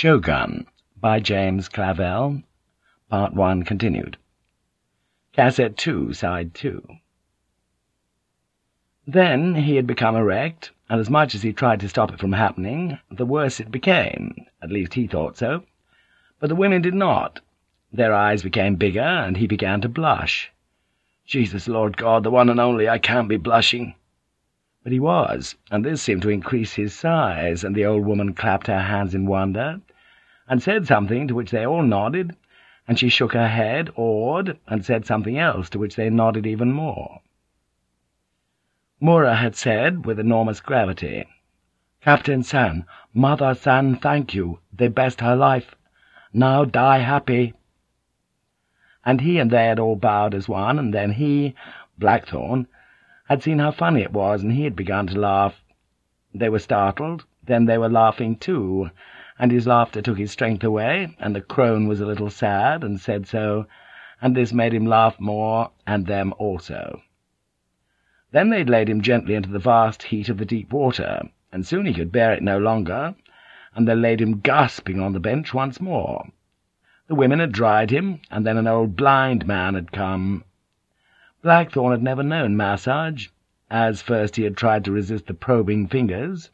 Shogun by James Clavell, Part 1 continued. Cassette 2, Side 2. Then he had become erect, and as much as he tried to stop it from happening, the worse it became, at least he thought so. But the women did not. Their eyes became bigger, and he began to blush. Jesus, Lord God, the one and only, I can't be blushing. But he was, and this seemed to increase his size, and the old woman clapped her hands in wonder, and said something to which they all nodded, and she shook her head, awed, and said something else to which they nodded even more. Mura had said, with enormous gravity, Captain San, Mother San thank you, they best her life. Now die happy. And he and they had all bowed as one, and then he, Blackthorne, had seen how funny it was, and he had begun to laugh. They were startled, then they were laughing too, and his laughter took his strength away, and the crone was a little sad, and said so, and this made him laugh more, and them also. Then they laid him gently into the vast heat of the deep water, and soon he could bear it no longer, and they laid him gasping on the bench once more. The women had dried him, and then an old blind man had come, Blackthorne had never known massage, as first he had tried to resist the probing fingers,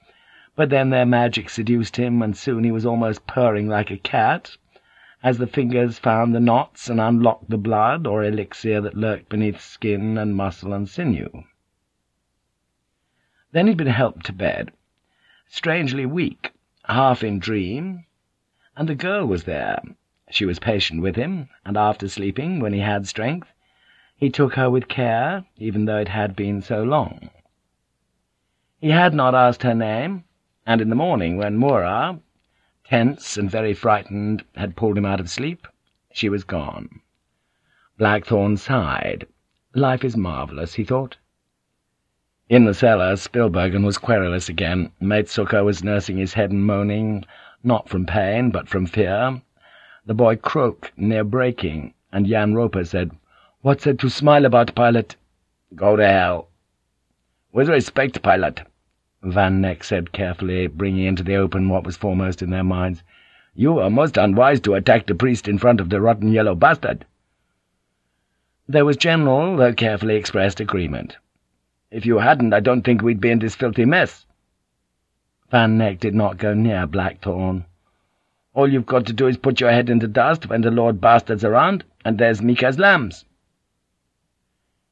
but then their magic seduced him, and soon he was almost purring like a cat, as the fingers found the knots and unlocked the blood or elixir that lurked beneath skin and muscle and sinew. Then he'd been helped to bed, strangely weak, half in dream, and the girl was there. She was patient with him, and after sleeping, when he had strength, he took her with care, even though it had been so long. He had not asked her name, and in the morning, when Mura, tense and very frightened, had pulled him out of sleep, she was gone. Blackthorne sighed. Life is marvellous, he thought. In the cellar, Spillbergen was querulous again. Mate was nursing his head and moaning, not from pain, but from fear. The boy croaked, near breaking, and Jan Roper said, What's there to smile about, pilot? Go to hell. With respect, pilot, Van Nekk said carefully, bringing into the open what was foremost in their minds. You were most unwise to attack the priest in front of the rotten yellow bastard. There was general, though carefully expressed, agreement. If you hadn't, I don't think we'd be in this filthy mess. Van Nekk did not go near Blackthorne. All you've got to do is put your head into dust when the Lord Bastard's around, and there's Mika's lambs.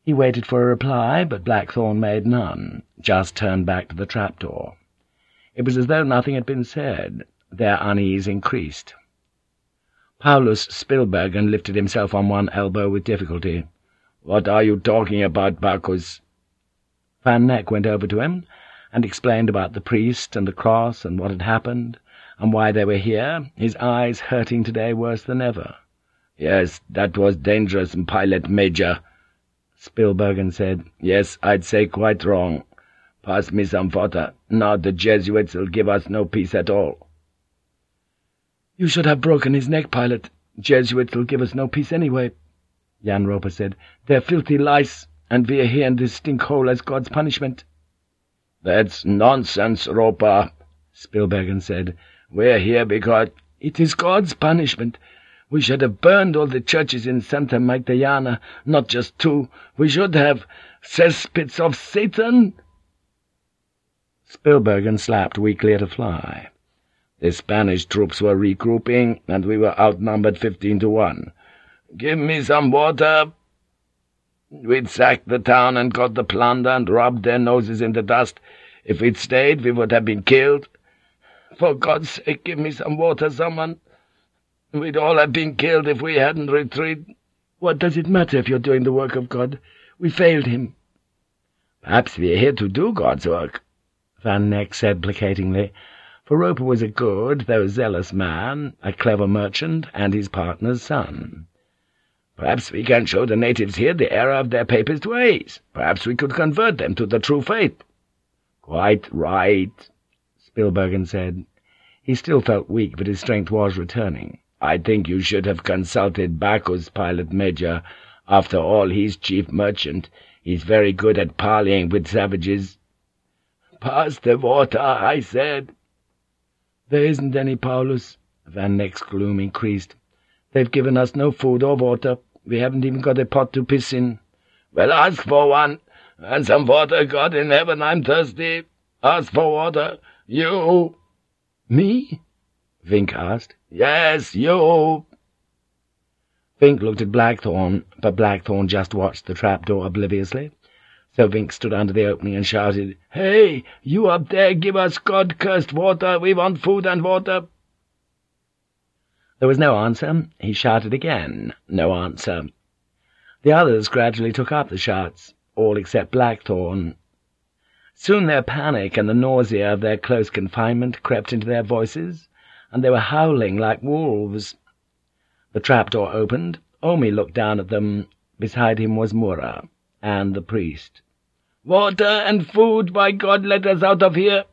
He waited for a reply, but Blackthorne made none, just turned back to the trapdoor. It was as though nothing had been said. Their unease increased. Paulus Spillbergen lifted himself on one elbow with difficulty. "'What are you talking about, Baccus?' Van Nekk went over to him, and explained about the priest and the cross and what had happened, and why they were here, his eyes hurting today worse than ever. "'Yes, that was dangerous, Pilot Major,' Spillbergen said. Yes, I'd say quite wrong. Pass me some water. Now the Jesuits'll give us no peace at all. You should have broken his neck, pilot. Jesuits'll give us no peace anyway, Jan Roper said. They're filthy lice, and we're here in this stinkhole as God's punishment. That's nonsense, Roper, Spillbergen said. We're here because it is God's punishment. We should have burned all the churches in Santa Magdalena, not just two. We should have cesspits of Satan. Spillbergen slapped weakly at a fly. The Spanish troops were regrouping, and we were outnumbered fifteen to one. Give me some water. We'd sacked the town and got the plunder and rubbed their noses in the dust. If we'd stayed, we would have been killed. For God's sake, give me some water, someone. We'd all have been killed if we hadn't retreated. What does it matter if you're doing the work of God? We failed him. Perhaps we're here to do God's work, Van Nekk said placatingly, for Roper was a good, though zealous man, a clever merchant, and his partner's son. Perhaps we can show the natives here the error of their papist ways. Perhaps we could convert them to the true faith. Quite right, Spillbergen said. He still felt weak, but his strength was returning. I think you should have consulted Baccus, Pilot Major. After all, he's chief merchant. He's very good at parleying with savages. Pass the water, I said. There isn't any, Paulus, Van Nekk's gloom increased. "They've given us no food or water. We haven't even got a pot to piss in." "Well, ask for one. And some water, God in heaven, I'm thirsty. Ask for water. You!" "Me?" Vinck asked. "Yes, you!" Vinck looked at Blackthorne, but Blackthorne just watched the trapdoor obliviously. So Vinck stood under the opening and shouted, "Hey, you up there, give us God-cursed water! We want food and water!" There was no answer. He shouted again. No answer. The others gradually took up the shouts, all except Blackthorne. Soon their panic and the nausea of their close confinement crept into their voices, and they were howling like wolves. The trapdoor opened. Omi looked down at them. Beside him was Mura and the priest. "Water and food, by God, let us out of here!"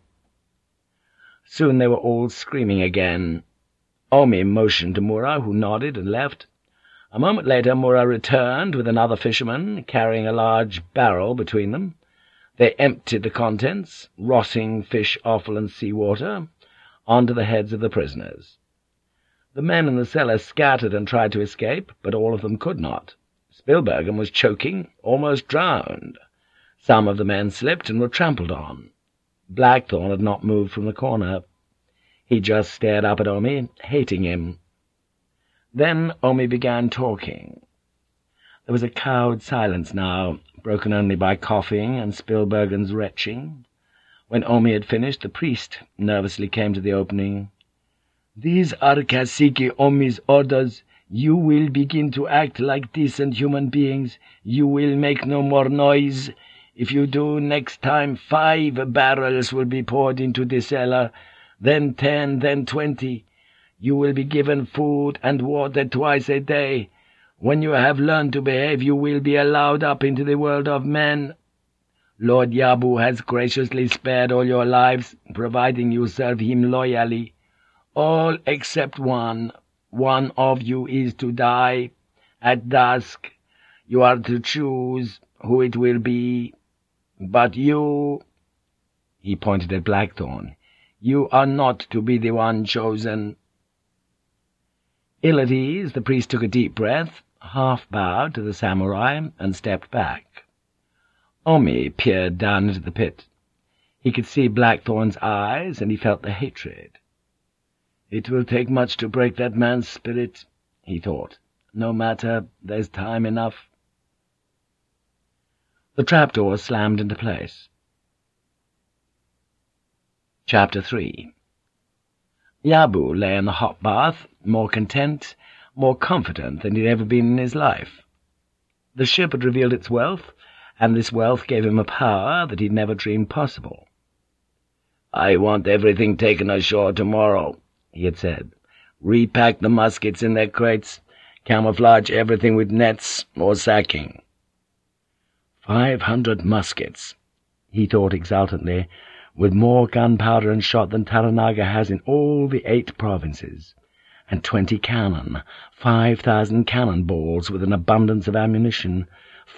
Soon they were all screaming again. Omi motioned to Mura, who nodded and left. A moment later Mura returned with another fisherman, carrying a large barrel between them. They emptied the contents, rotting fish offal and sea-water, onto the heads of the prisoners. The men in the cellar scattered and tried to escape, but all of them could not. Spillbergen was choking, almost drowned. Some of the men slipped and were trampled on. Blackthorne had not moved from the corner. He just stared up at Omi, hating him. Then Omi began talking. There was a cowed silence now, broken only by coughing and Spillbergen's retching. When Omi had finished, the priest nervously came to the opening. "These are Kasigi Omi's orders. You will begin to act like decent human beings. You will make no more noise. If you do, next time five barrels will be poured into the cellar, then ten, then twenty. You will be given food and water twice a day. When you have learned to behave, you will be allowed up into the world of men. Lord Yabu has graciously spared all your lives, providing you serve him loyally. All except one. One of you is to die. At dusk, you are to choose who it will be. But you—' He pointed at Blackthorne. You are not to be the one chosen.' Ill at ease, the priest took a deep breath, half bowed to the samurai, and stepped back. Omi peered down into the pit. He could see Blackthorne's eyes, and he felt the hatred. It will take much to break that man's spirit, he thought. No matter, there's time enough. The trapdoor slammed into place. Chapter 3 Yabu lay in the hot bath, more content, more confident than he'd ever been in his life. The ship had revealed its wealth, and this wealth gave him a power that he'd never dreamed possible. "I want everything taken ashore tomorrow," he had said. "Repack the muskets in their crates, camouflage everything with nets or sacking. Five hundred muskets, he thought exultantly, with more gunpowder and shot than Toranaga has in all the eight provinces, and twenty cannon, five thousand cannon balls with an abundance of ammunition,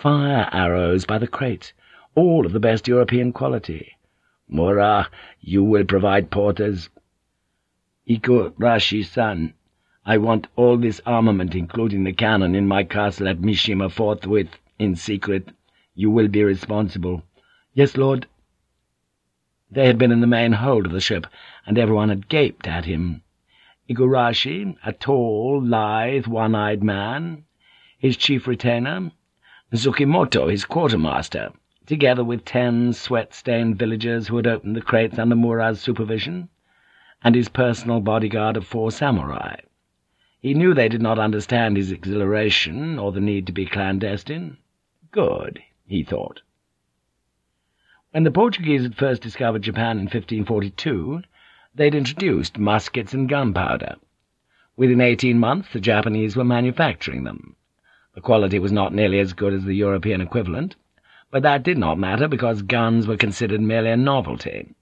fire arrows by the crate, all of the best European quality. Mura, you will provide porters. Igurashi-san, I want all this armament, including the cannon, in my castle at Mishima forthwith, in secret. You will be responsible. Yes, Lord. They had been in the main hold of the ship, and everyone had gaped at him. Igurashi, a tall, lithe, one-eyed man, his chief retainer, Tsukimoto, his quartermaster, together with ten sweat-stained villagers who had opened the crates under Mura's supervision, and his personal bodyguard of four samurai. He knew they did not understand his exhilaration or the need to be clandestine. Good he thought. When the Portuguese had first discovered Japan in 1542, they'd introduced muskets and gunpowder. Within eighteen months the Japanese were manufacturing them. The quality was not nearly as good as the European equivalent, but that did not matter because guns were considered merely a novelty,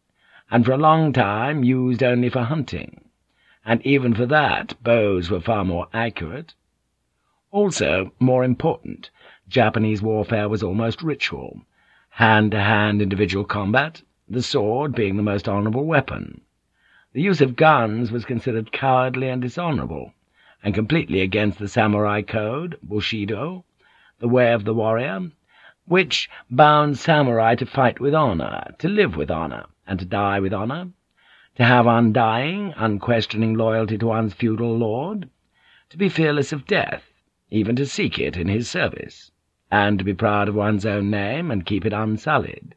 and for a long time used only for hunting, and even for that bows were far more accurate. Also, more important, Japanese warfare was almost ritual, hand-to-hand -hand individual combat, the sword being the most honourable weapon. The use of guns was considered cowardly and dishonourable, and completely against the samurai code, Bushido, the way of the warrior, which bound samurai to fight with honour, to live with honour, and to die with honour, to have undying, unquestioning loyalty to one's feudal lord, to be fearless of death, even to seek it in his service, and to be proud of one's own name and keep it unsullied.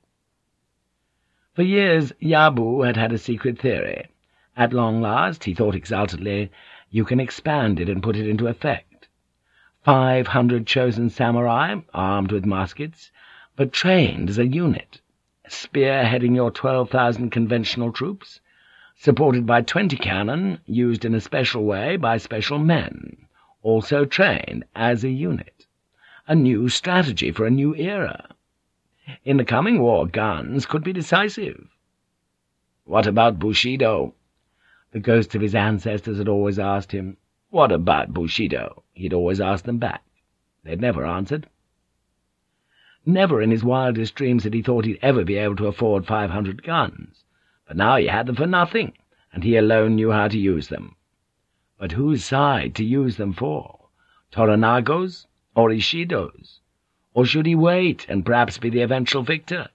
For years Yabu had had a secret theory. At long last, he thought exultantly, you can expand it and put it into effect. Five hundred chosen samurai, armed with muskets, but trained as a unit, spearheading your twelve thousand conventional troops, supported by twenty cannon, used in a special way by special men, also trained as a unit. A new strategy for a new era. In the coming war, guns could be decisive. What about Bushido? The ghosts of his ancestors had always asked him. What about Bushido? He'd always asked them back. They'd never answered. Never in his wildest dreams had he thought he'd ever be able to afford five hundred guns, but now he had them for nothing, and he alone knew how to use them. But whose side to use them for? Toranaga's or Ishido's? Or should he wait and perhaps be the eventual victor?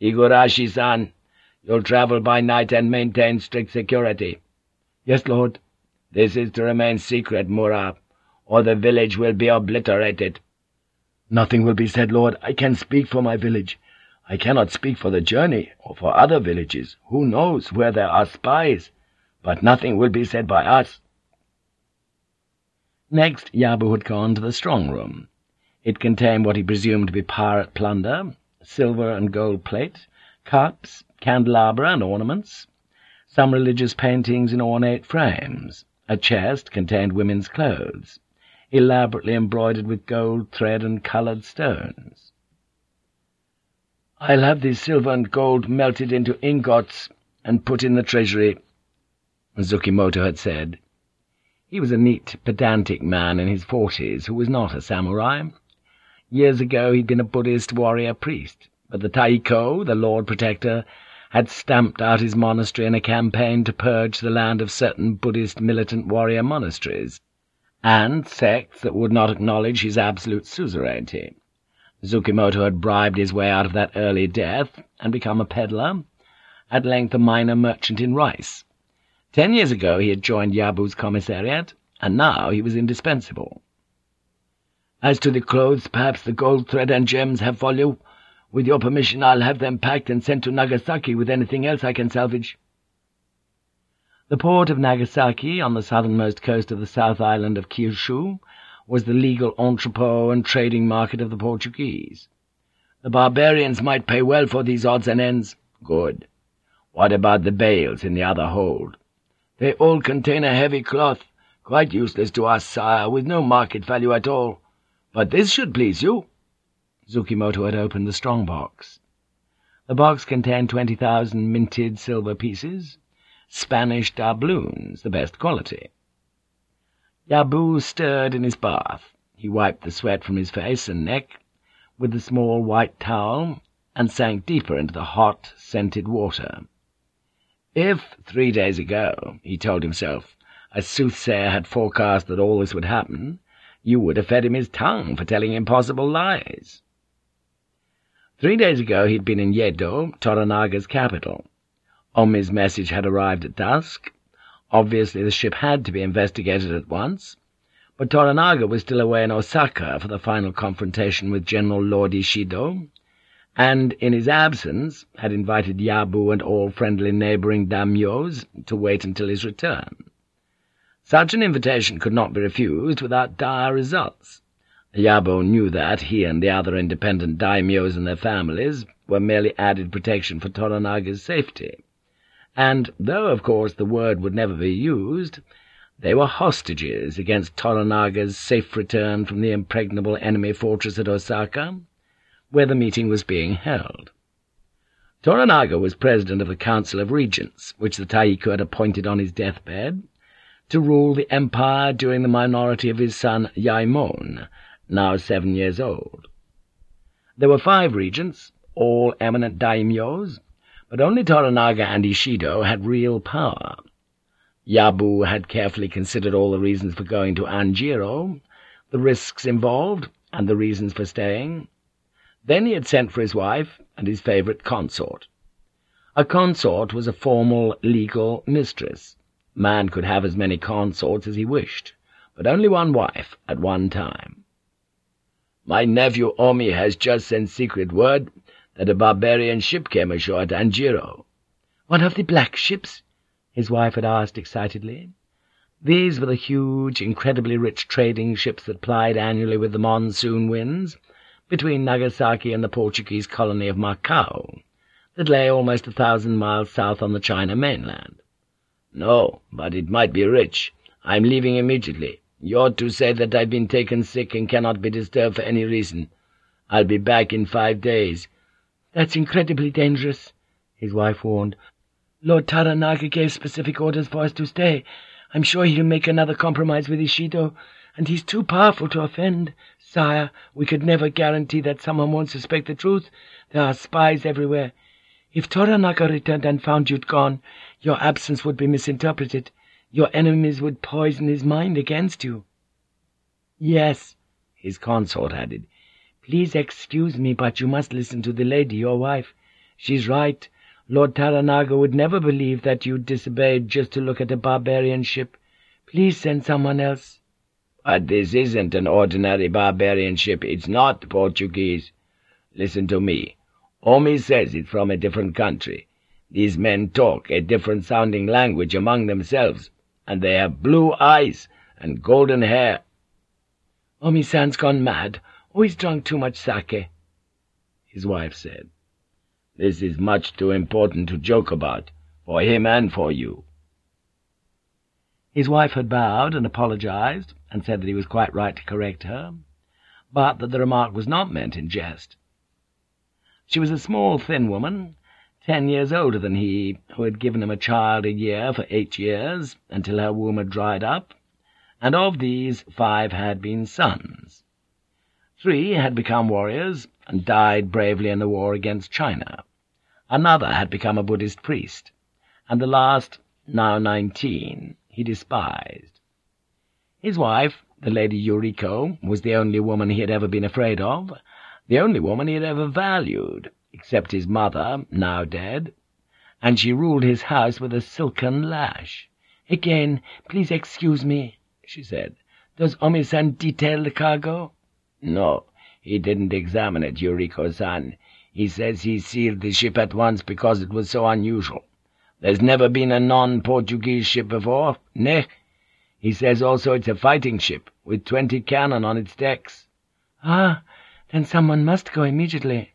Igurashi-san, you'll travel by night and maintain strict security. Yes, Lord. This is to remain secret, Mura, or the village will be obliterated. Nothing will be said, Lord. I can speak for my village. I cannot speak for the journey, or for other villages. Who knows where there are spies? But nothing will be said by us. Next, Yabu had gone to the strong room. It contained what he presumed to be pirate plunder, silver and gold plate, cups, candelabra and ornaments, some religious paintings in ornate frames. A chest contained women's clothes, elaborately embroidered with gold thread and coloured stones. "'I'll have this silver and gold melted into ingots and put in the treasury,' Tsukimoto had said. He was a neat, pedantic man in his forties who was not a samurai. Years ago he'd been a Buddhist warrior priest, but the Taiko, the Lord Protector, had stamped out his monastery in a campaign to purge the land of certain Buddhist militant warrior monasteries, and sects that would not acknowledge his absolute suzerainty. Tsukimoto had bribed his way out of that early death and become a peddler, at length a minor merchant in rice. Ten years ago he had joined Yabu's commissariat, and now he was indispensable. As to the clothes, perhaps the gold thread and gems have value. With your permission, I'll have them packed and sent to Nagasaki with anything else I can salvage. The port of Nagasaki, on the southernmost coast of the south island of Kyushu, was the legal entrepot and trading market of the Portuguese. The barbarians might pay well for these odds and ends. Good. What about the bales in the other hold? They all contain a heavy cloth, quite useless to us, sire, with no market value at all. But this should please you.' Tsukimoto had opened the strong box. The box contained twenty thousand minted silver pieces, Spanish doubloons, the best quality. Yabu stirred in his bath. He wiped the sweat from his face and neck with the small white towel, and sank deeper into the hot, scented water. If, three days ago, he told himself, a soothsayer had forecast that all this would happen, you would have fed him his tongue for telling impossible lies. Three days ago he'd been in Yedo, Toranaga's capital. Omi's message had arrived at dusk. Obviously the ship had to be investigated at once, but Toranaga was still away in Osaka for the final confrontation with General Lord Ishido, and in his absence had invited Yabu and all friendly neighbouring daimyos to wait until his return. Such an invitation could not be refused without dire results. Yabu knew that he and the other independent daimyos and their families were merely added protection for Toranaga's safety, and, though of course the word would never be used, they were hostages against Toranaga's safe return from the impregnable enemy fortress at Osaka, where the meeting was being held. Toranaga was president of the Council of Regents, which the Taiko had appointed on his deathbed, to rule the empire during the minority of his son Yaemon, now seven years old. There were five regents, all eminent daimyos, But only Toranaga and Ishido had real power. Yabu had carefully considered all the reasons for going to Anjiro, the risks involved, and the reasons for staying. Then he had sent for his wife and his favourite consort. A consort was a formal, legal mistress. Man could have as many consorts as he wished, but only one wife at one time. My nephew Omi has just sent secret word that a barbarian ship came ashore at Anjiro. One of the black ships? his wife had asked excitedly. These were the huge, incredibly rich trading ships that plied annually with the monsoon winds between Nagasaki and the Portuguese colony of Macao, that lay almost a thousand miles south on the China mainland. No, but it might be rich. I'm leaving immediately. You're to say that I've been taken sick and cannot be disturbed for any reason. I'll be back in five days. That's incredibly dangerous, his wife warned. Lord Toranaga gave specific orders for us to stay. I'm sure he'll make another compromise with Ishido, and he's too powerful to offend. Sire, we could never guarantee that someone won't suspect the truth. There are spies everywhere. If Toranaga returned and found you'd gone, your absence would be misinterpreted. Your enemies would poison his mind against you. Yes, his consort added. Please excuse me, but you must listen to the lady, your wife. She's right. Lord Toranaga would never believe that you disobeyed just to look at a barbarian ship. Please send someone else. But this isn't an ordinary barbarian ship. It's not Portuguese. Listen to me. Omi says it's from a different country. These men talk a different-sounding language among themselves, and they have blue eyes and golden hair. Omi-san's gone mad, or he's drunk too much sake, his wife said. This is much too important to joke about, for him and for you. His wife had bowed and apologized, and said that he was quite right to correct her, but that the remark was not meant in jest. She was a small, thin woman, ten years older than he, who had given him a child a year for eight years, until her womb had dried up, and of these five had been sons. Three had become warriors, and died bravely in the war against China. Another had become a Buddhist priest, and the last, now nineteen, he despised. His wife, the Lady Yuriko, was the only woman he had ever been afraid of, the only woman he had ever valued, except his mother, now dead, and she ruled his house with a silken lash. "'Again, please excuse me,' she said. "'Does Omi-san detail the cargo?' "'No, he didn't examine it, Yuriko-san. He says he sealed the ship at once because it was so unusual. There's never been a non-Portuguese ship before, ne? He says also it's a fighting ship, with twenty cannon on its decks. Ah, then someone must go immediately.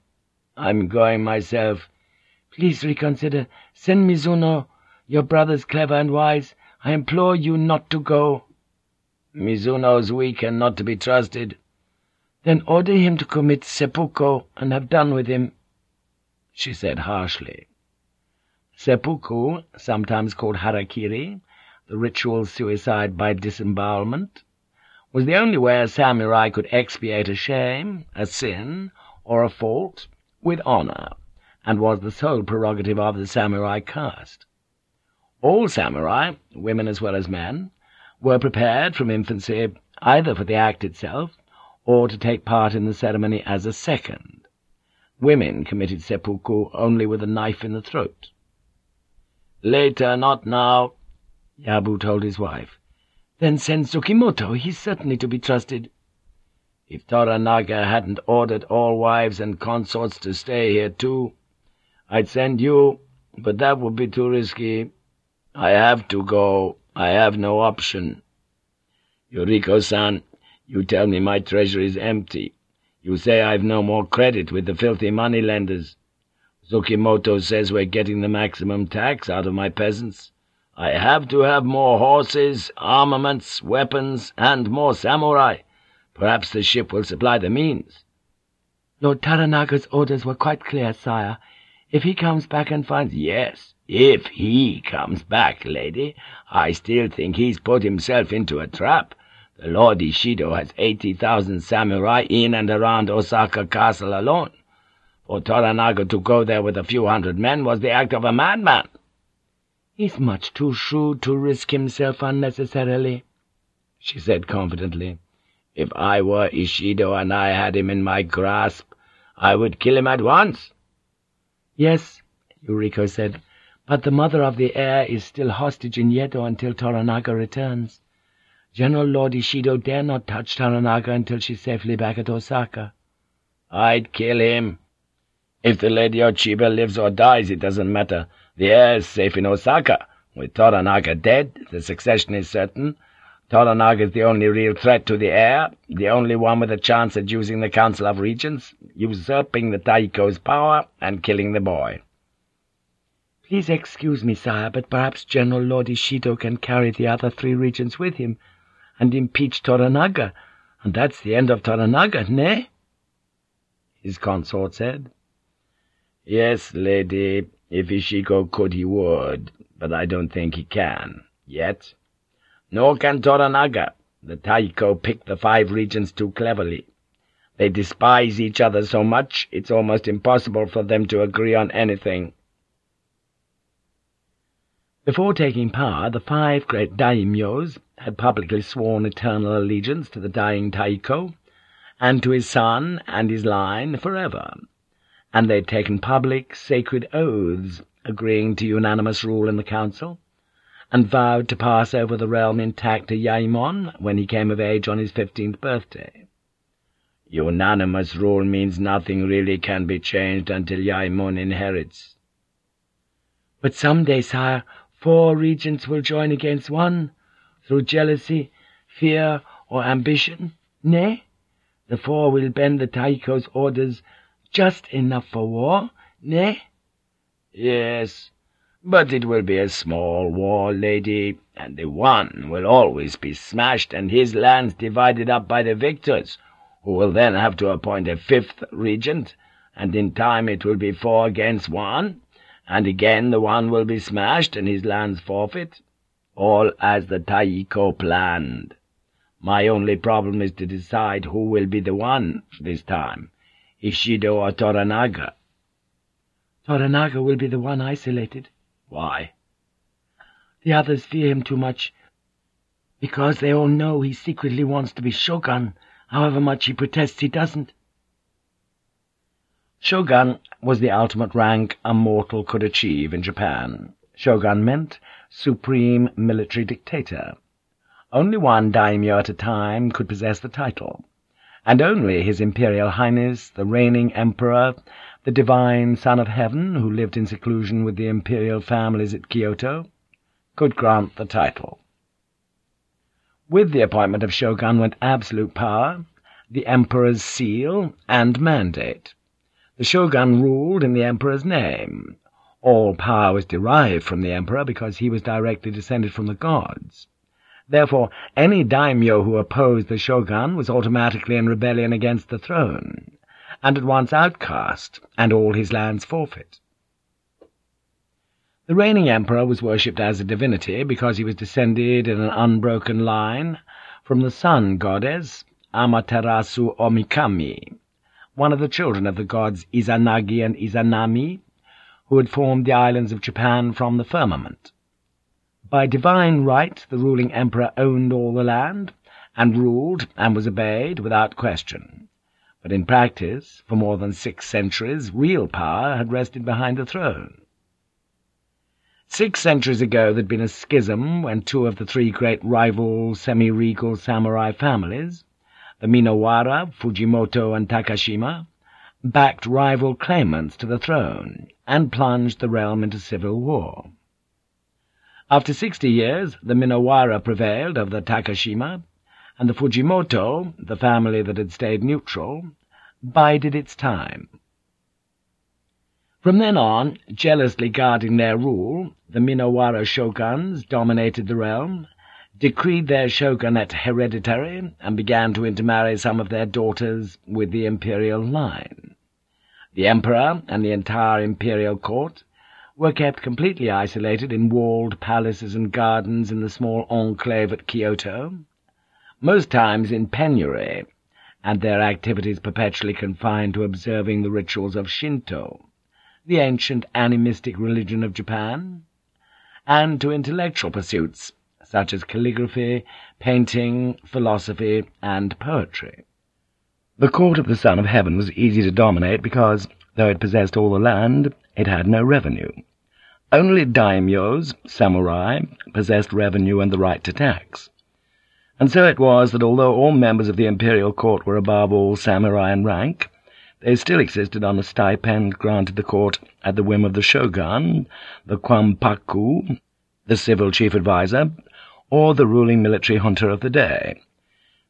I'm going myself. Please reconsider. Send Mizuno. Your brother's clever and wise. I implore you not to go. Mizuno's weak and not to be trusted. Then order him to commit seppuku and have done with him, she said harshly. Seppuku, sometimes called harakiri, the ritual suicide by disembowelment, was the only way a samurai could expiate a shame, a sin, or a fault with honor, and was the sole prerogative of the samurai caste. All samurai, women as well as men, were prepared from infancy either for the act itself or to take part in the ceremony as a second. Women committed seppuku only with a knife in the throat. "'Later, not now,' Yabu told his wife. "'Then send Tsukimoto. He's certainly to be trusted.' "'If Toranaga hadn't ordered all wives and consorts to stay here, too, I'd send you, but that would be too risky. I have to go. I have no option. Yuriko-san, you tell me my treasure is empty. You say I've no more credit with the filthy money-lenders. Tsukimoto says we're getting the maximum tax out of my peasants. I have to have more horses, armaments, weapons, and more samurai. Perhaps the ship will supply the means. Lord Toranaga's orders were quite clear, sire. If he comes back and finds— Yes, if he comes back, lady. I still think he's put himself into a trap. The Lord Ishido has eighty thousand samurai in and around Osaka Castle alone. For Toranaga to go there with a few hundred men was the act of a madman. He's much too shrewd to risk himself unnecessarily, she said confidently. If I were Ishido and I had him in my grasp, I would kill him at once. Yes, Yuriko said, but the mother of the heir is still hostage in Yedo until Toranaga returns. General Lord Ishido dare not touch Toranaga until she's safely back at Osaka. I'd kill him. If the Lady Ochiba lives or dies, it doesn't matter. The heir is safe in Osaka. With Toranaga dead, the succession is certain. Toranaga is the only real threat to the heir, the only one with a chance at using the Council of Regents, usurping the Taiko's power, and killing the boy. Please excuse me, sire, but perhaps General Lord Ishido can carry the other three regents with him, and impeach Toranaga, and that's the end of Toranaga, nay? His consort said. Yes, lady, if Ishido could he would, but I don't think he can, yet. Nor can Toranaga. The Taiko picked the five regents too cleverly. They despise each other so much, it's almost impossible for them to agree on anything. Before taking power, the five great daimyos had publicly sworn eternal allegiance to the dying Taiko, and to his son and his line forever, and they'd taken public, sacred oaths, agreeing to unanimous rule in the council, and vowed to pass over the realm intact to Yaemon when he came of age on his fifteenth birthday. Unanimous rule means nothing really can be changed until Yaemon inherits. But some day, sire, Four regents will join against one, through jealousy, fear, or ambition. Nay, the four will bend the Taiko's orders just enough for war, nay? Yes, but it will be a small war, lady, and the one will always be smashed and his lands divided up by the victors, who will then have to appoint a fifth regent, and in time it will be four against one, and again the one will be smashed and his lands forfeit, all as the Taiko planned. My only problem is to decide who will be the one this time, Ishido or Toranaga. Toranaga will be the one isolated. Why? The others fear him too much, because they all know he secretly wants to be shogun, however much he protests he doesn't. Shogun was the ultimate rank a mortal could achieve in Japan. Shogun meant supreme military dictator. Only one daimyo at a time could possess the title, and only His Imperial Highness, the reigning Emperor, the divine Son of Heaven, who lived in seclusion with the imperial families at Kyoto, could grant the title. With the appointment of Shogun went absolute power, the Emperor's seal, and mandate. The shogun ruled in the emperor's name. All power was derived from the emperor because he was directly descended from the gods. Therefore, any daimyo who opposed the shogun was automatically in rebellion against the throne, and at once outcast, and all his lands forfeit. The reigning emperor was worshipped as a divinity because he was descended in an unbroken line from the sun goddess Amaterasu Omikami, one of the children of the gods Izanagi and Izanami, who had formed the islands of Japan from the firmament. By divine right the ruling emperor owned all the land, and ruled and was obeyed without question. But in practice, for more than six centuries, real power had rested behind the throne. Six centuries ago there'd been a schism when two of the three great rival semi-regal samurai families, the Minowara, Fujimoto, and Takashima, backed rival claimants to the throne and plunged the realm into civil war. After sixty years, the Minowara prevailed over the Takashima, and the Fujimoto, the family that had stayed neutral, bided its time. From then on, jealously guarding their rule, the Minowara shoguns dominated the realm, decreed their shogunate hereditary, and began to intermarry some of their daughters with the imperial line. The emperor and the entire imperial court were kept completely isolated in walled palaces and gardens in the small enclave at Kyoto, most times in penury, and their activities perpetually confined to observing the rituals of Shinto, the ancient animistic religion of Japan, and to intellectual pursuits such as calligraphy, painting, philosophy, and poetry. The court of the Son of Heaven was easy to dominate because, though it possessed all the land, it had no revenue. Only daimyos, samurai, possessed revenue and the right to tax. And so it was that although all members of the imperial court were above all samurai in rank, they still existed on a stipend granted the court at the whim of the shogun, the kwampaku, the civil chief adviser, or the ruling military junta of the day.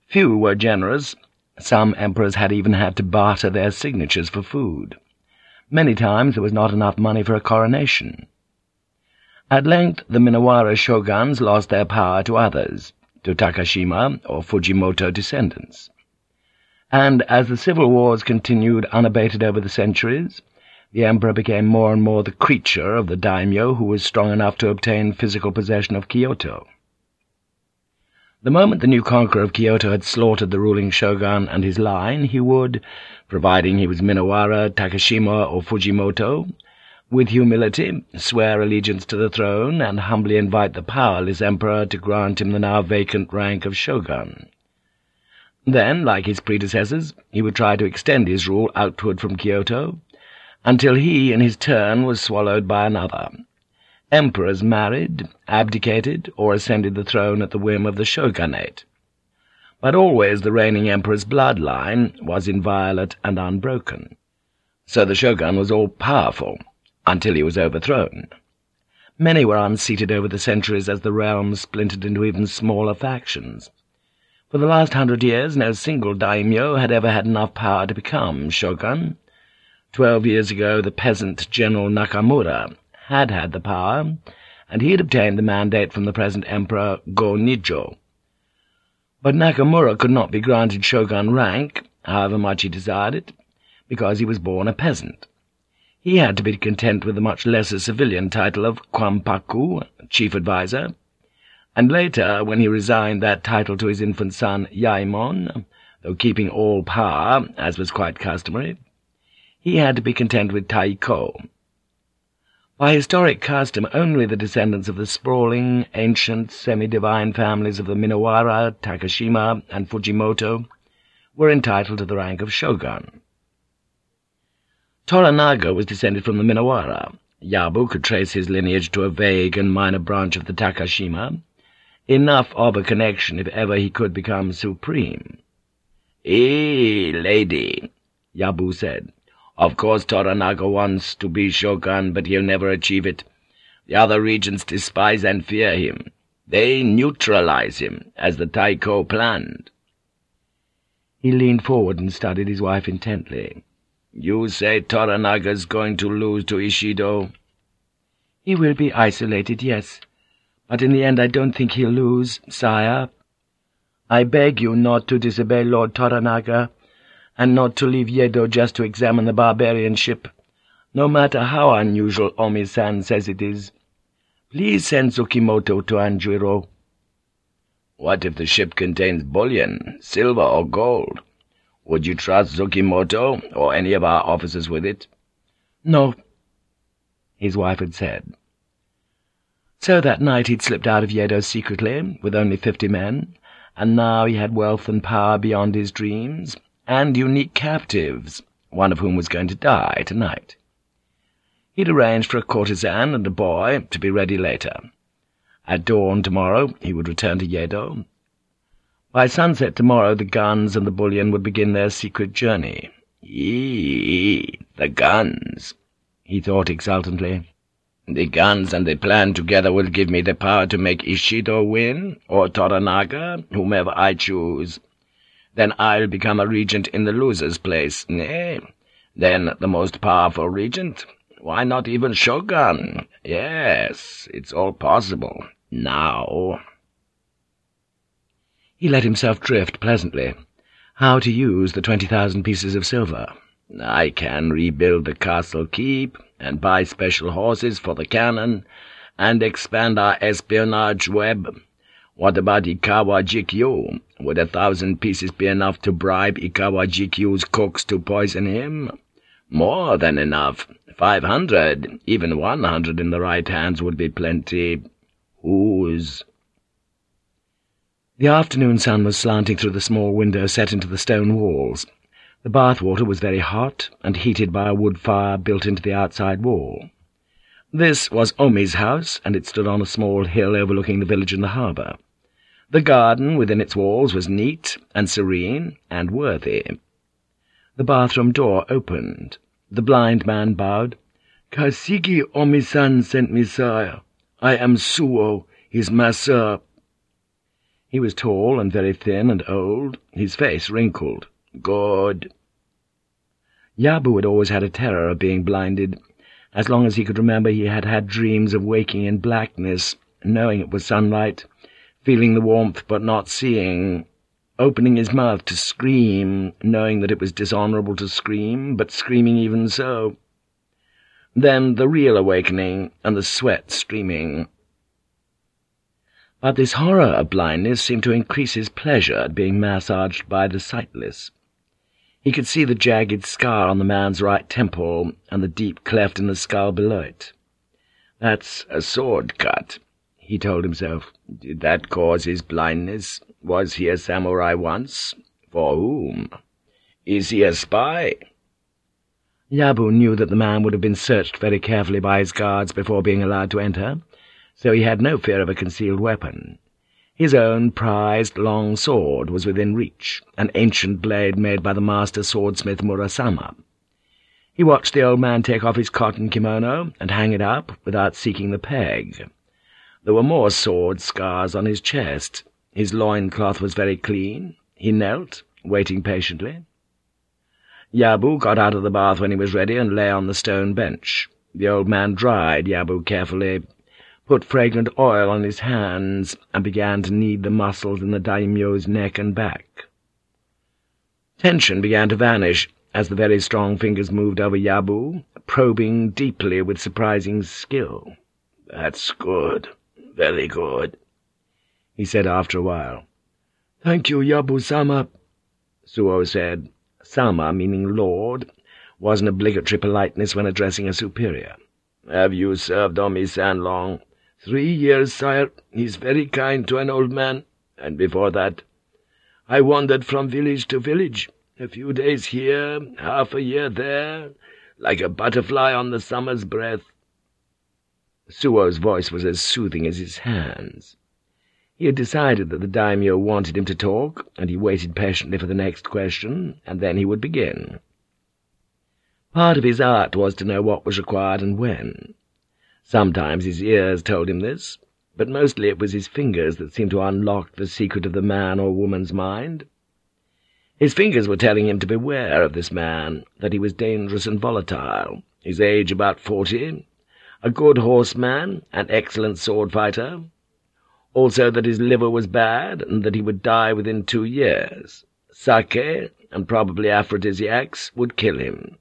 Few were generous. Some emperors had even had to barter their signatures for food. Many times there was not enough money for a coronation. At length the Minowara shoguns lost their power to others, to Takashima or Fujimoto descendants. And as the civil wars continued unabated over the centuries, the emperor became more and more the creature of the daimyo who was strong enough to obtain physical possession of Kyoto. The moment the new conqueror of Kyoto had slaughtered the ruling shogun and his line, he would, providing he was Minowara, Takashima, or Fujimoto, with humility, swear allegiance to the throne, and humbly invite the powerless emperor to grant him the now vacant rank of shogun. Then, like his predecessors, he would try to extend his rule outward from Kyoto, until he, in his turn, was swallowed by another. Emperors married, abdicated, or ascended the throne at the whim of the shogunate. But always the reigning emperor's bloodline was inviolate and unbroken. So the shogun was all-powerful, until he was overthrown. Many were unseated over the centuries as the realm splintered into even smaller factions. For the last hundred years no single daimyo had ever had enough power to become shogun. Twelve years ago the peasant General Nakamura had had the power, and he had obtained the mandate from the present Emperor Go-Nijo. But Nakamura could not be granted shogun rank, however much he desired it, because he was born a peasant. He had to be content with the much lesser civilian title of Kwampaku, chief adviser, and later, when he resigned that title to his infant son Yaemon, though keeping all power, as was quite customary, he had to be content with Taiko. By historic custom, only the descendants of the sprawling, ancient, semi-divine families of the Minowara, Takashima, and Fujimoto were entitled to the rank of shogun. Toranaga was descended from the Minowara. Yabu could trace his lineage to a vague and minor branch of the Takashima, enough of a connection if ever he could become supreme. "Eh, lady," Yabu said. "Of course Toranaga wants to be shogun, but he'll never achieve it. The other regents despise and fear him. They neutralize him, as the Taiko planned." He leaned forward and studied his wife intently. You say Toranaga's going to lose to Ishido? He will be isolated, yes. But in the end I don't think he'll lose, sire. I beg you not to disobey Lord Toranaga, and not to leave Yedo just to examine the barbarian ship, no matter how unusual Omi-san says it is. Please send Tsukimoto to Anjiro. What if the ship contains bullion, silver or gold? Would you trust Tsukimoto or any of our officers with it? No, his wife had said. So that night he'd slipped out of Yedo secretly, with only fifty men, and now he had wealth and power beyond his dreams, and unique captives, one of whom was going to die tonight. He'd arranged for a courtesan and a boy to be ready later. At dawn tomorrow he would return to Yedo, by sunset tomorrow the guns and the bullion would begin their secret journey. Eee, the guns, he thought exultantly. The guns and the plan together will give me the power to make Ishido win, or Toranaga, whomever I choose. Then I'll become a regent in the loser's place, eh? Then the most powerful regent? Why not even shogun? Yes, it's all possible. Now... He let himself drift pleasantly. How to use the twenty thousand pieces of silver. I can rebuild the castle keep, and buy special horses for the cannon, and expand our espionage web. What about Ikawa Jikyu? Would a thousand pieces be enough to bribe Ikawa Jikyu's cooks to poison him? More than enough. Five hundred, even one hundred in the right hands would be plenty. Whose? The afternoon sun was slanting through the small window set into the stone walls. The bath water was very hot, and heated by a wood fire built into the outside wall. This was Omi's house, and it stood on a small hill overlooking the village and the harbour. The garden within its walls was neat and serene and worthy. The bathroom door opened. The blind man bowed. "Kasigi Omi-san sent me, sire. I am Suo, his masseur." He was tall and very thin and old, his face wrinkled. "Good." Yabu had always had a terror of being blinded. As long as he could remember he had had dreams of waking in blackness, knowing it was sunlight, feeling the warmth but not seeing, opening his mouth to scream, knowing that it was dishonourable to scream, but screaming even so. Then the real awakening, and the sweat streaming. But this horror of blindness seemed to increase his pleasure at being massaged by the sightless. He could see the jagged scar on the man's right temple and the deep cleft in the skull below it. "That's a sword cut," he told himself. "Did that cause his blindness? Was he a samurai once? For whom? Is he a spy?" Yabu knew that the man would have been searched very carefully by his guards before being allowed to enter, so he had no fear of a concealed weapon. His own prized long sword was within reach, an ancient blade made by the master swordsmith Murasama. He watched the old man take off his cotton kimono and hang it up without seeking the peg. There were more sword scars on his chest. His loin-cloth was very clean. He knelt, waiting patiently. Yabu got out of the bath when he was ready and lay on the stone bench. The old man dried Yabu carefully, put fragrant oil on his hands, and began to knead the muscles in the daimyo's neck and back. Tension began to vanish as the very strong fingers moved over Yabu, probing deeply with surprising skill. "'That's good, very good,' he said after a while. "'Thank you, Yabu-sama,' Suo said. Sama, meaning lord, was an obligatory politeness when addressing a superior. "'Have you served Omi-san long?' Three years, sire. He's very kind to an old man. And before that, I wandered from village to village, a few days here, half a year there, like a butterfly on the summer's breath. Suo's voice was as soothing as his hands. He had decided that the daimyo wanted him to talk, and he waited patiently for the next question, and then he would begin. Part of his art was to know what was required and when. Sometimes his ears told him this, but mostly it was his fingers that seemed to unlock the secret of the man or woman's mind. His fingers were telling him to beware of this man, that he was dangerous and volatile, his age about forty, a good horseman, an excellent sword-fighter, also that his liver was bad, and that he would die within two years. Sake, and probably aphrodisiacs, would kill him.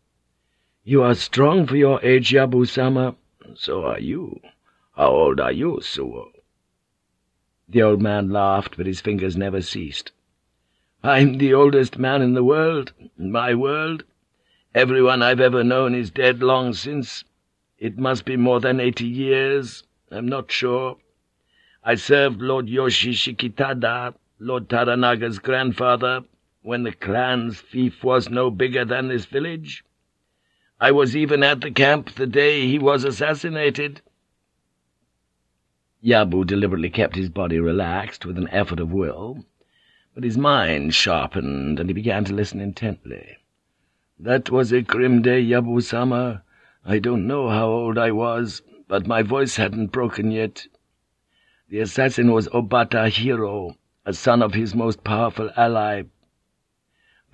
"'You are strong for your age, Yabu-sama,' So are you. How old are you, Suo? The old man laughed, but his fingers never ceased. I'm the oldest man in the world, my world. Everyone I've ever known is dead long since. It must be more than eighty years. I'm not sure. I served Lord Yoshi Chikitada, Lord Toranaga's grandfather, when the clan's fief was no bigger than this village. I was even at the camp the day he was assassinated.' Yabu deliberately kept his body relaxed with an effort of will, but his mind sharpened, and he began to listen intently. "'That was a grim day, Yabu-sama. I don't know how old I was, but my voice hadn't broken yet. The assassin was Obata Hiro, a son of his most powerful ally,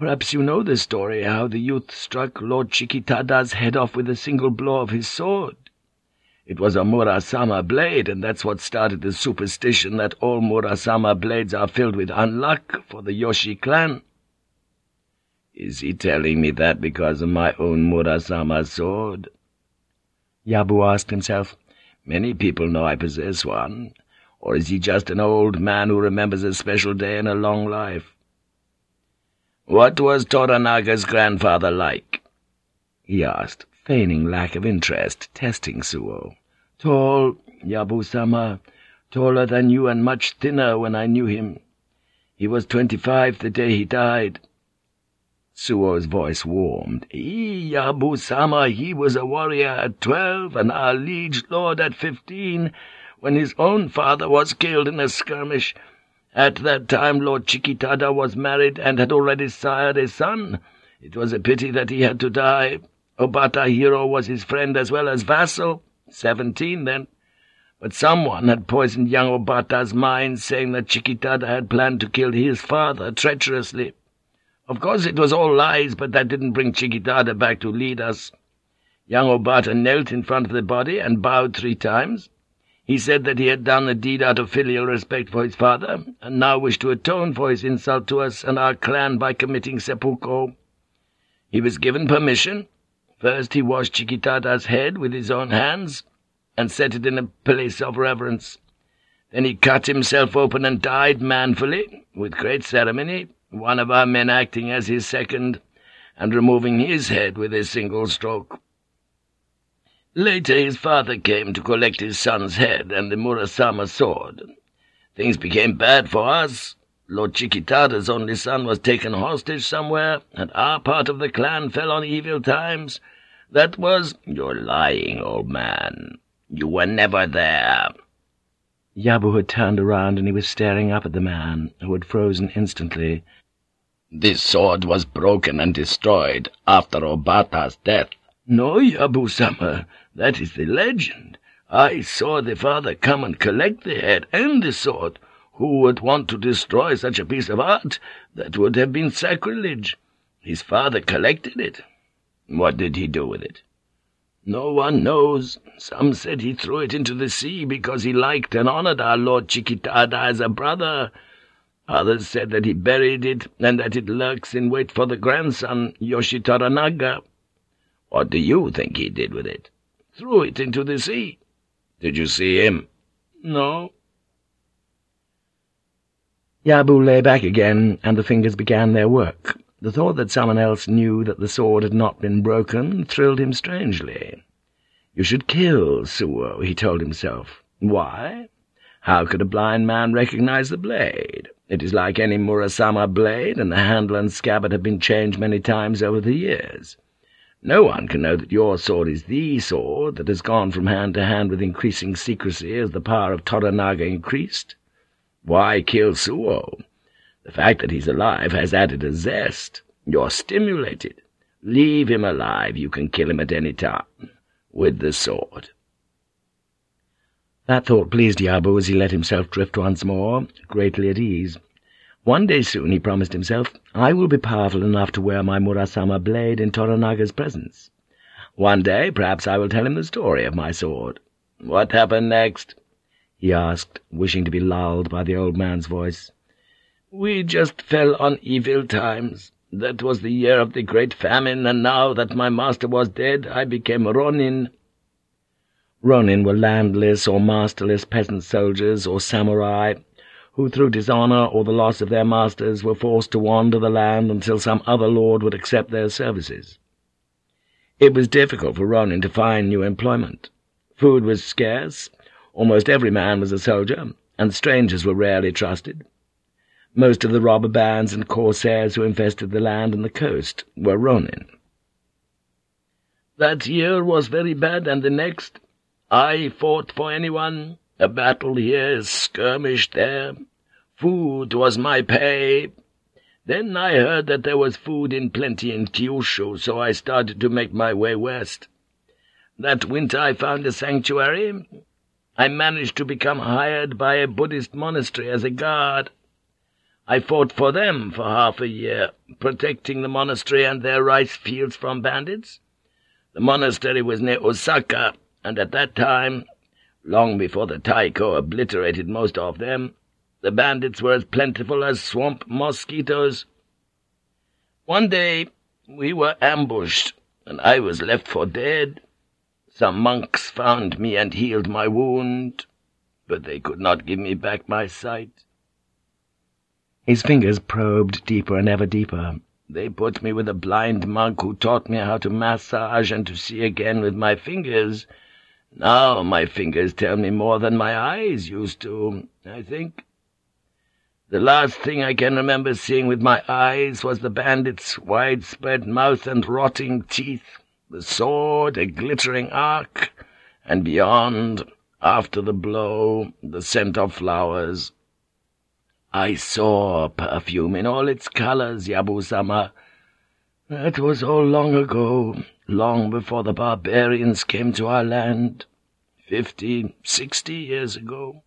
Perhaps you know the story, how the youth struck Lord Chikitada's head off with a single blow of his sword. It was a Murasama blade, and that's what started the superstition that all Murasama blades are filled with unluck for the Yoshi clan. Is he telling me that because of my own Murasama sword? Yabu asked himself. Many people know I possess one. Or is he just an old man who remembers a special day in a long life? What was Toranaga's grandfather like? he asked, feigning lack of interest, testing Suo. Tall, Yabu-sama, taller than you and much thinner when I knew him. He was twenty-five the day he died. Suo's voice warmed. He, Yabu-sama, he was a warrior at twelve, and our liege lord at fifteen, when his own father was killed in a skirmish. At that time Lord Chikitada was married and had already sired a son. It was a pity that he had to die. Obata was his friend as well as vassal, seventeen then. But someone had poisoned young Obata's mind, saying that Chikitada had planned to kill his father treacherously. Of course it was all lies, but that didn't bring Chikitada back to lead us. Young Obata knelt in front of the body and bowed three times. He said that he had done the deed out of filial respect for his father, and now wished to atone for his insult to us and our clan by committing seppuku. He was given permission. First he washed Chikitada's head with his own hands, and set it in a place of reverence. Then he cut himself open and died manfully, with great ceremony, one of our men acting as his second, and removing his head with a single stroke. Later his father came to collect his son's head and the Murasama sword. Things became bad for us. Lord Chikitada's only son was taken hostage somewhere, and our part of the clan fell on evil times. That was— You're lying, old man. You were never there. Yabu had turned around and he was staring up at the man, who had frozen instantly. This sword was broken and destroyed after Obata's death. No, Yabu-sama, that is the legend. I saw the father come and collect the head and the sword. Who would want to destroy such a piece of art? That would have been sacrilege. His father collected it. What did he do with it? No one knows. Some said he threw it into the sea because he liked and honored our Lord Chikitada as a brother. Others said that he buried it, and that it lurks in wait for the grandson, Yoshitoranaga. What do you think he did with it? Threw it into the sea. Did you see him? No. Yabu lay back again, and the fingers began their work. The thought that someone else knew that the sword had not been broken thrilled him strangely. You should kill Suo, he told himself. Why? How could a blind man recognize the blade? It is like any Murasama blade, and the handle and scabbard have been changed many times over the years. No one can know that your sword is the sword that has gone from hand to hand with increasing secrecy as the power of Toranaga increased. Why kill Suo? The fact that he's alive has added a zest. You're stimulated. Leave him alive, you can kill him at any time. With the sword. That thought pleased Yabu as he let himself drift once more, greatly at ease. One day soon, he promised himself, I will be powerful enough to wear my Murasama blade in Toranaga's presence. One day, perhaps I will tell him the story of my sword. What happened next? he asked, wishing to be lulled by the old man's voice. We just fell on evil times. That was the year of the great famine, and now that my master was dead, I became Ronin. Ronin were landless or masterless peasant soldiers or samurai, who through dishonour or the loss of their masters were forced to wander the land until some other lord would accept their services. It was difficult for Ronin to find new employment. Food was scarce, almost every man was a soldier, and strangers were rarely trusted. Most of the robber bands and corsairs who infested the land and the coast were Ronin. That year was very bad, and the next. I fought for anyone, a battle here, skirmish there. Food was my pay. Then I heard that there was food in plenty in Kyushu, so I started to make my way west. That winter I found a sanctuary. I managed to become hired by a Buddhist monastery as a guard. I fought for them for half a year, protecting the monastery and their rice fields from bandits. The monastery was near Osaka, and at that time long before the Taiko obliterated most of them. The bandits were as plentiful as swamp mosquitoes. One day we were ambushed, and I was left for dead. Some monks found me and healed my wound. but they could not give me back my sight. His fingers probed deeper and ever deeper. They put me with a blind monk who taught me how to massage and to see again with my fingers. Now my fingers tell me more than my eyes used to, I think. The last thing I can remember seeing with my eyes was the bandit's widespread mouth and rotting teeth, the sword, a glittering arc, and beyond, after the blow, the scent of flowers. I saw perfume in all its colours, Yabu-sama. That was all long ago, long before the barbarians came to our land, fifty, sixty years ago.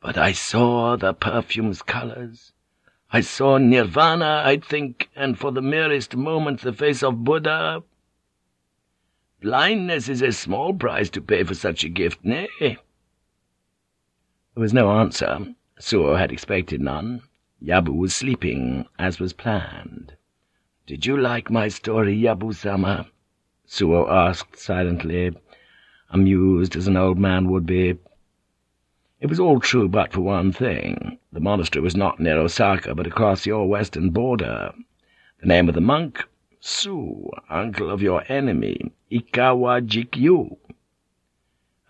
But I saw the perfume's colours. I saw nirvana, I think, and for the merest moment the face of Buddha. Blindness is a small price to pay for such a gift, nay? There was no answer. Suo had expected none. Yabu was sleeping, as was planned. "'Did you like my story, Yabu-sama?' Suo asked silently, amused as an old man would be. It was all true but for one thing. The monastery was not near Osaka, but across your western border. The name of the monk? Su, uncle of your enemy, Ikawa Jikyu.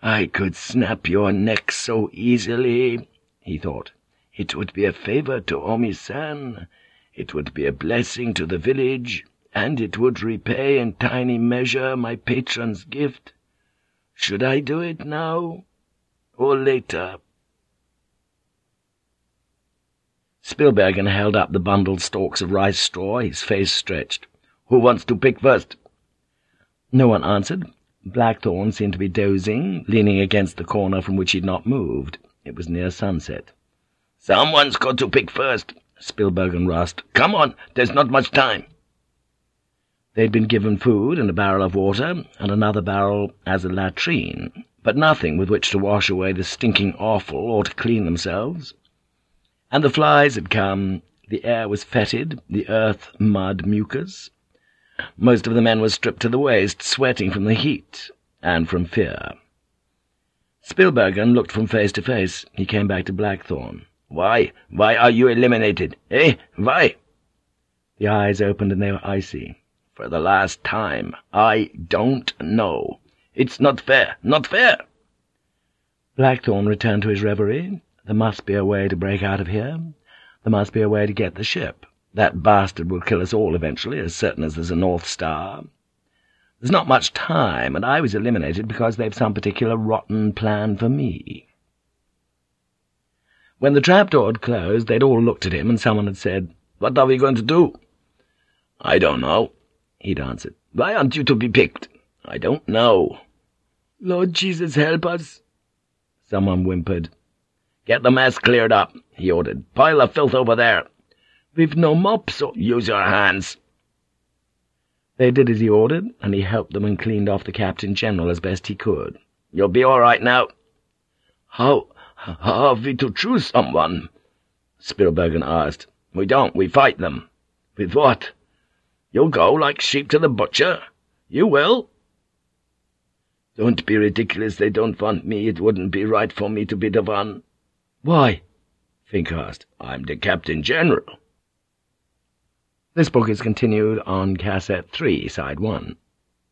I could snap your neck so easily, he thought. It would be a favor to Omi-san. It would be a blessing to the village, and it would repay in tiny measure my patron's gift. Should I do it now, or later? Spillbergen held up the bundled stalks of rice straw, his face stretched. "'Who wants to pick first?' No one answered. Blackthorne seemed to be dozing, leaning against the corner from which he had not moved. It was near sunset. "'Someone's got to pick first,' Spillbergen rasped. "'Come on, there's not much time.' They'd been given food and a barrel of water, and another barrel as a latrine, but nothing with which to wash away the stinking offal or to clean themselves. And the flies had come, the air was fetid, the earth mud mucus. Most of the men were stripped to the waist, sweating from the heat and from fear. Spillbergen looked from face to face. He came back to Blackthorne. "'Why? Why are you eliminated? Eh? Why?' The eyes opened and they were icy. "'For the last time, I don't know. It's not fair, not fair!' Blackthorne returned to his reverie. There must be a way to break out of here. There must be a way to get the ship. That bastard will kill us all eventually, as certain as there's a North Star. There's not much time, and I was eliminated because they've some particular rotten plan for me. When the trapdoor had closed, they'd all looked at him, and someone had said, "'What are we going to do?' "'I don't know,' he'd answered. "'Why aren't you to be picked?' "'I don't know.' "'Lord Jesus, help us!' Someone whimpered. "'Get the mess cleared up,' he ordered. "'Pile the filth over there.' "'We've no mops or—' "'Use your hands.' They did as he ordered, and he helped them and cleaned off the Captain General as best he could. "'You'll be all right now.' "'How, how have we to choose someone?' Spillbergen asked. "'We don't. We fight them.' "'With what?' "'You'll go like sheep to the butcher. You will.' "'Don't be ridiculous. They don't want me. It wouldn't be right for me to be the one.' "'Why?' Vinck asked. "'I'm the Captain General.' This book is continued on Cassette 3, Side 1.